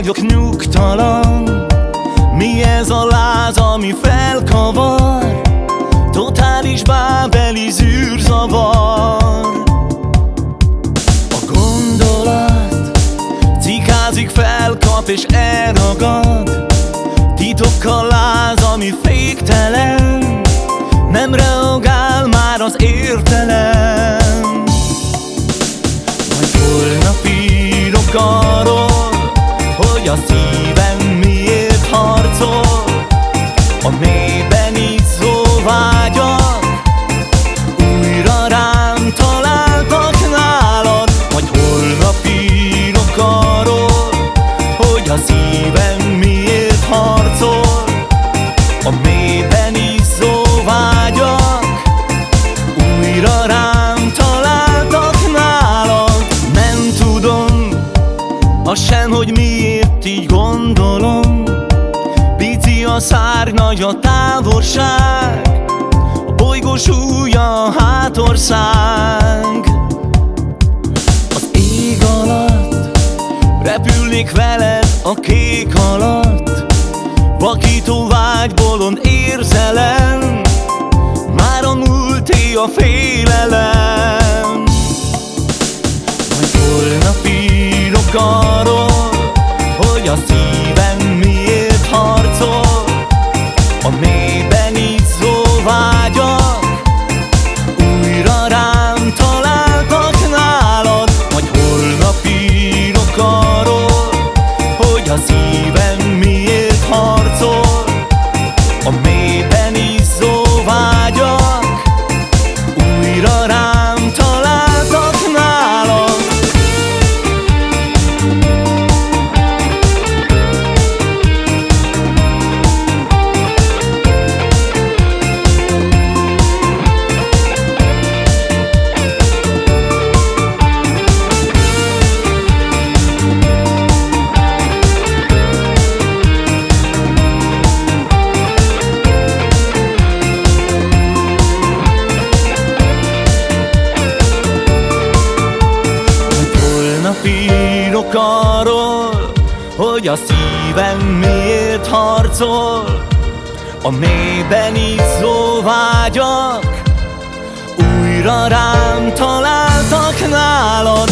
Vagyok nyugtalan. Mi ez a láz, ami felkavar? Totális bábeli zűrzavar. A gondolat Cikázik, felkap és elragad. Titokkal láz, ami féktelen. Nem reagál már az értelem. Majd holnap írok arról A szívem miért harcol? A mélyben gondolom Pici a szár, nagy a távolság. A bolygó súlya a hátország. Az ég alatt Repülnék veled a kék alatt. Vakító vágy, bolond érzelem. Már a múlté a félelem írok arról, hogy a szívem miért harcol. A mélyben izzó vágyak Újra rám találtak nálad